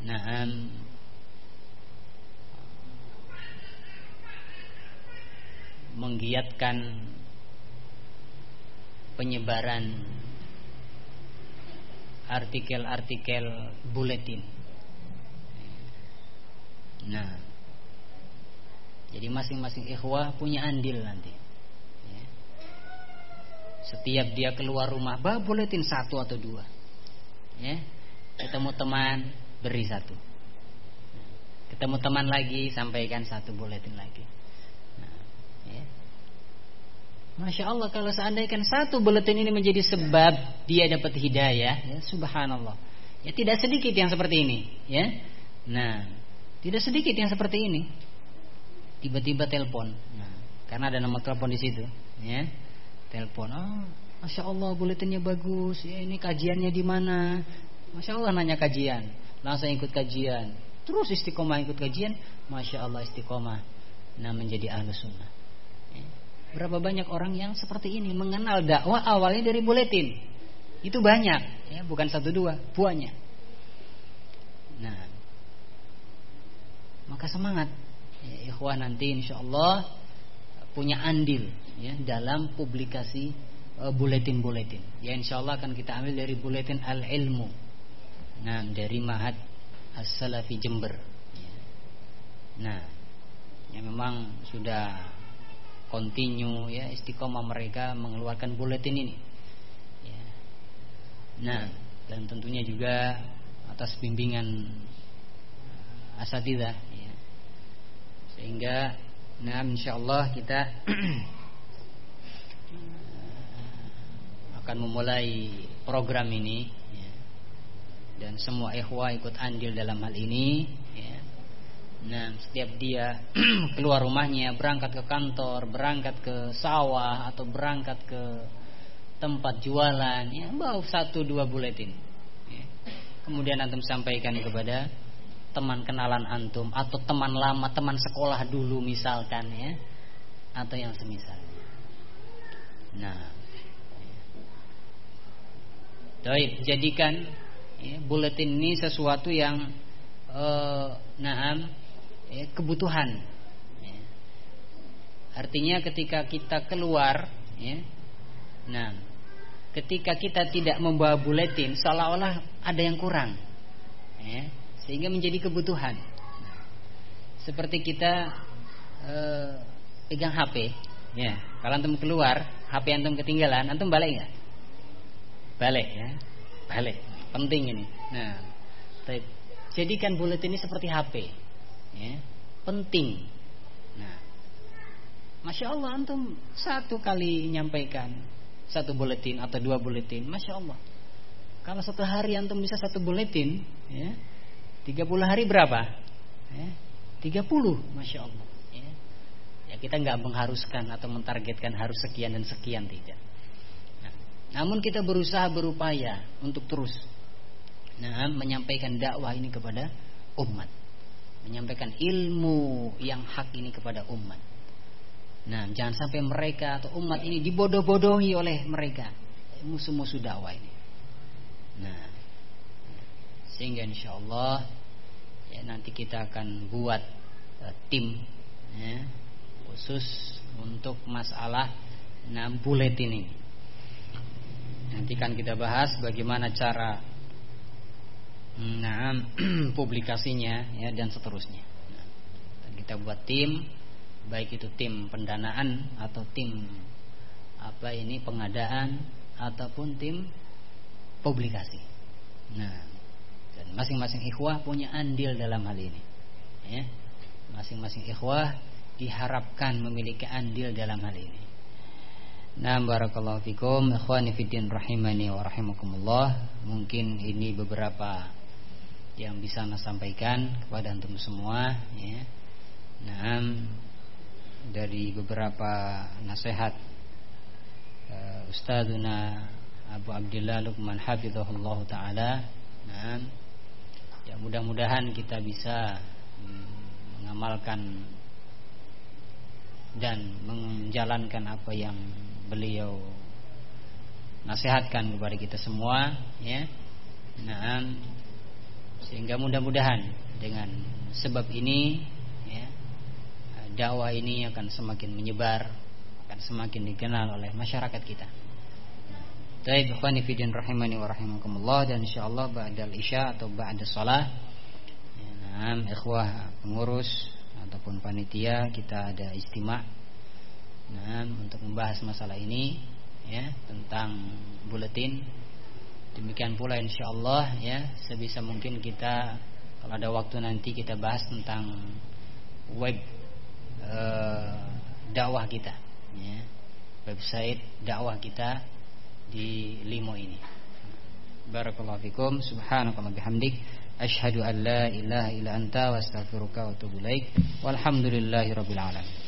nah menggiatkan penyebaran artikel-artikel buletin. Nah, jadi masing-masing ikhwah punya andil nanti. Ya. Setiap dia keluar rumah, bah buletin satu atau dua. Ya, ketemu teman beri satu. Ketemu teman lagi sampaikan satu buletin lagi. Masya Allah kalau seandainya satu buletin ini menjadi sebab dia dapat hidayah, ya, subhanallah. Ya tidak sedikit yang seperti ini, ya. Nah, tidak sedikit yang seperti ini. Tiba-tiba telepon. Nah, karena ada nomor telepon di situ, ya. Telepon. Oh, Masya Allah buletinnya bagus. Ya, ini kajiannya di mana? Masya Allah nanya kajian. Langsung ikut kajian. Terus istiqomah ikut kajian. Masya Allah istiqomah. Nah menjadi ahlu sunnah. Berapa banyak orang yang seperti ini mengenal dakwah awalnya dari buletin. Itu banyak, ya, bukan satu dua, buahnya. Nah, maka semangat, ya, ikhwah nanti insya Allah punya andil ya dalam publikasi uh, buletin-buletin. Ya insya Allah akan kita ambil dari buletin al ilmu. Nah dari Mahat As-Salafi Jember. Ya. Nah, yang memang sudah kontinu ya istiqomah mereka mengeluarkan buletin ini. Ya. Nah, dan tentunya juga atas bimbingan asatidah ya. Sehingga nah insyaallah kita akan memulai program ini ya. dan semua ikhwah ikut andil dalam hal ini ya. nah setiap dia keluar rumahnya berangkat ke kantor berangkat ke sawah atau berangkat ke tempat jualan ya bawa satu dua buletin ya. kemudian antum sampaikan kepada teman kenalan antum atau teman lama teman sekolah dulu misalkan ya. Atau yang semisal. Nah. Baik, jadikan ya, buletin ini sesuatu yang uh, naam ya, kebutuhan. Ya. Artinya ketika kita keluar, ya, nah, ketika kita tidak membawa buletin, seolah-olah ada yang kurang, ya, sehingga menjadi kebutuhan. seperti kita uh, pegang HP, ya, kalau antum keluar, HP antum ketinggalan, antum balik nggak? Balik ya. Balik. Penting ini. Nah. Jadikan buletin ini seperti HP. Ya. Penting. Nah, Masya Allah antum satu kali nyampaikan satu buletin atau dua buletin, Masya Allah. Kalau satu hari antum bisa satu buletin, ya, 30 hari berapa? Ya, 30, Masya Allah. Ya, ya kita nggak mengharuskan atau mentargetkan harus sekian dan sekian tidak. Namun kita berusaha berupaya untuk terus nah, menyampaikan dakwah ini kepada umat. Menyampaikan ilmu yang hak ini kepada umat. Nah, jangan sampai mereka atau umat ini dibodoh-bodohi oleh mereka musuh-musuh dakwah ini. Nah, sehingga insya Allah ya, nanti kita akan buat uh, tim ya, khusus untuk masalah buletin ini. Nanti kan kita bahas bagaimana cara nah, publikasinya ya dan seterusnya. Nah, kita buat tim baik itu tim pendanaan atau tim apa ini pengadaan ataupun tim publikasi. Nah, dan masing-masing ikhwah punya andil dalam hal ini. Ya. Masing-masing ikhwah diharapkan memiliki andil dalam hal ini. Nah barakallahu fikum Ikhwani fiddin rahimani wa rahimakumullah Mungkin ini beberapa Yang bisa saya sampaikan Kepada antum semua ya. Nah Dari beberapa nasihat uh, Ustazuna Abu Abdullah Luqman Hafizahullah Ta'ala Nah Ya mudah-mudahan kita bisa hmm, Mengamalkan Dan menjalankan apa yang beliau nasihatkan kepada kita semua ya. Nah, sehingga mudah-mudahan dengan sebab ini ya, dakwah ini akan semakin menyebar, akan semakin dikenal oleh masyarakat kita. Baik, ikhwani fidin rahimani wa rahimakumullah. Dan insyaallah ba'dal isya atau ba'da shalah ya, ikhwah pengurus ataupun panitia kita ada istimak nah, untuk membahas masalah ini ya tentang buletin. Demikian pula insyaallah ya sebisa mungkin kita kalau ada waktu nanti kita bahas tentang web e, dakwah kita ya website dakwah kita di Limo ini. Barakallahu fikum. Subhanakallah bihamdik. Asyhadu an la ilaha illa anta wa astaghfiruka wa atubu ilaik. Walhamdulillahi rabbil alamin